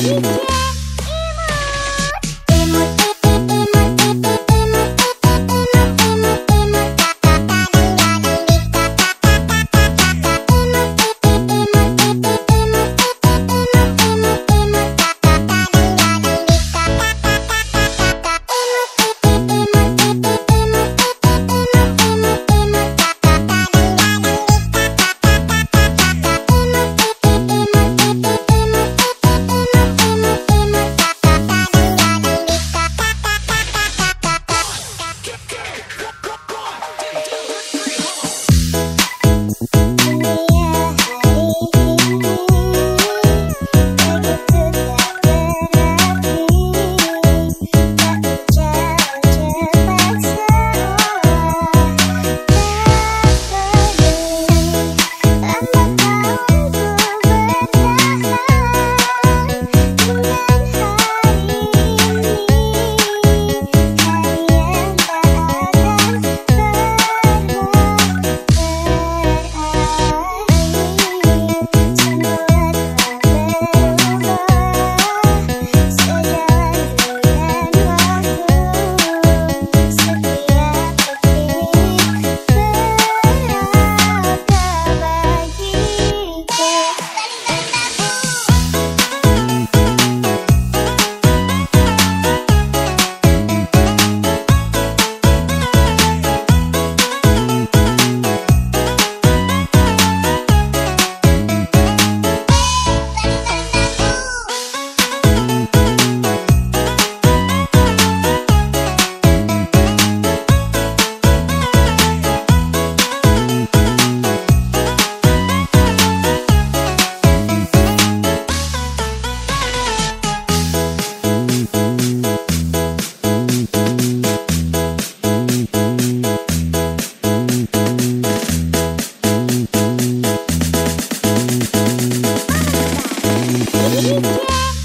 一ん。明天。